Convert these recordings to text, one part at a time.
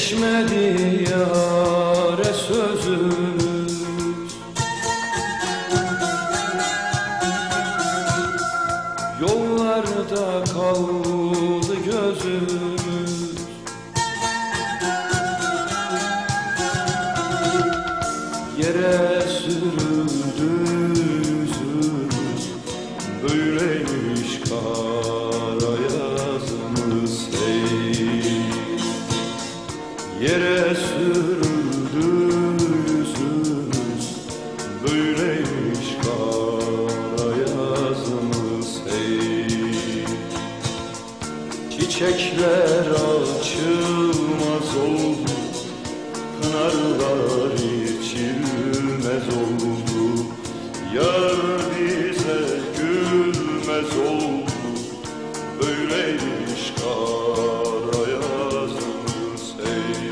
Geçmedi yare sözümüz. Yollarda kaldı gözümüz. Yere sürüldü Pınarlar içilmez oldu. Yar bize gülmez oldu. Böyleymiş kara yazımız hey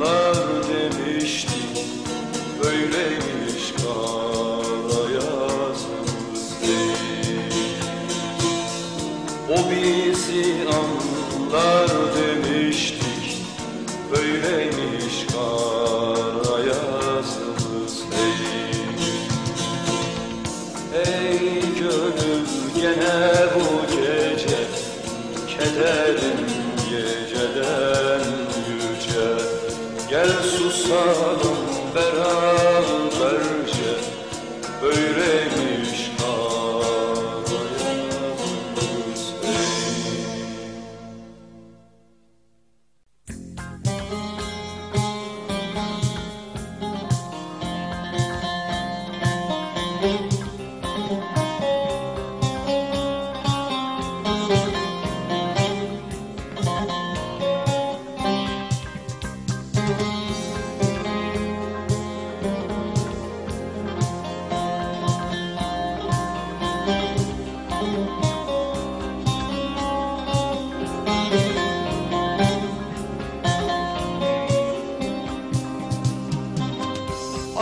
anlar demiştik Böyleymiş kara yazımız değil o bizi anlar demiştik Böyleymiş Gel susalım beraberce Böyleymiş kara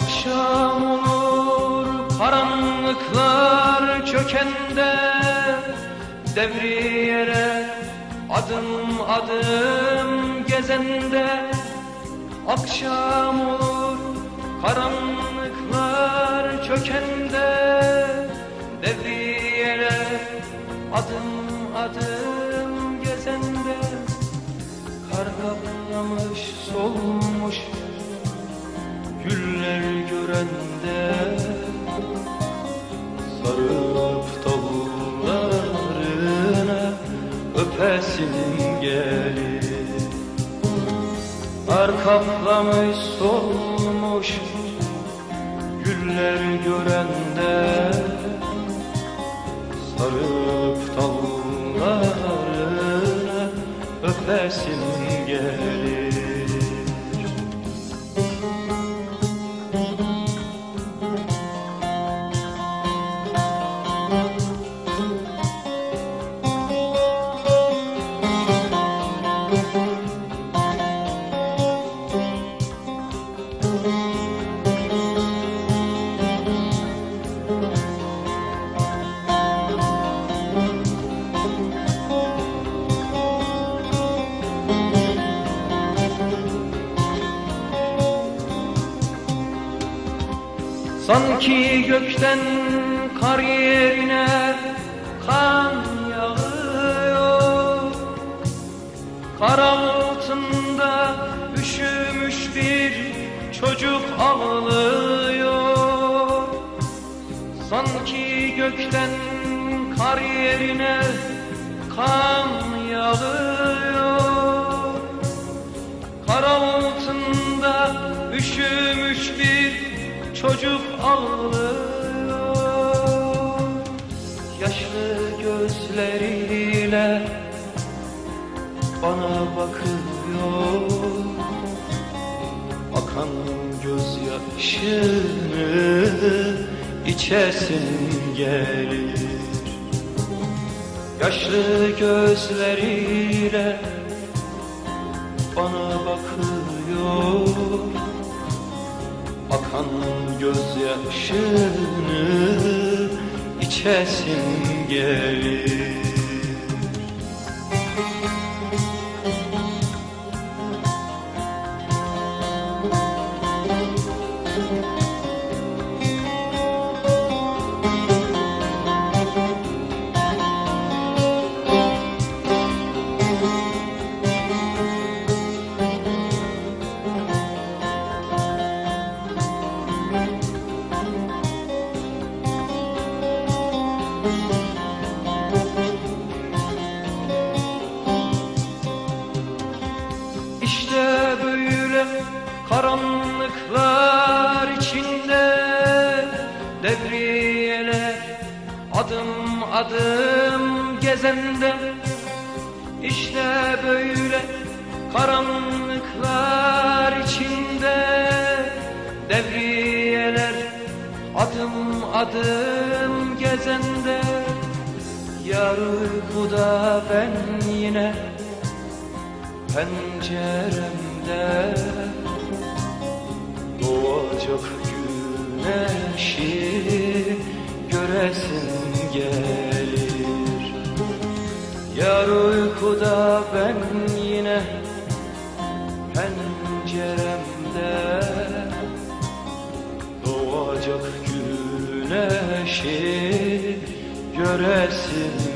Akşam olur karanlıklar çökende. Devriyere adım adım gezende. Akşam olur karanlıklar çökende. Devriyere adım adım gezende. Kar kaplamış solmuş Güller görende Sarıp dallarına öpesim gelir Kar kaplamış solmuş Güller görende Sarıp dallarına öpesim Sanki gökten kar yerine kan yağıyor. Kar altında üşümüş bir çocuk ağlıyor. Sanki gökten kar yerine kan yağıyor. Kar altında üşümüş bir çocuk ağlıyor. Yaşlı gözleriyle bana bakıyor. Akan gözyaşını içesin gelir. Yaşlı gözleriyle bana bakıyor Akan gözyaşını içesin gelir İşte karanlıklar içinde devriyeler adım adım gezende. İşte böyle karanlıklar içinde devriyeler adım adım gezende. Yar uykuda ben yine penceremde penceremde Doğacak güneşi göresin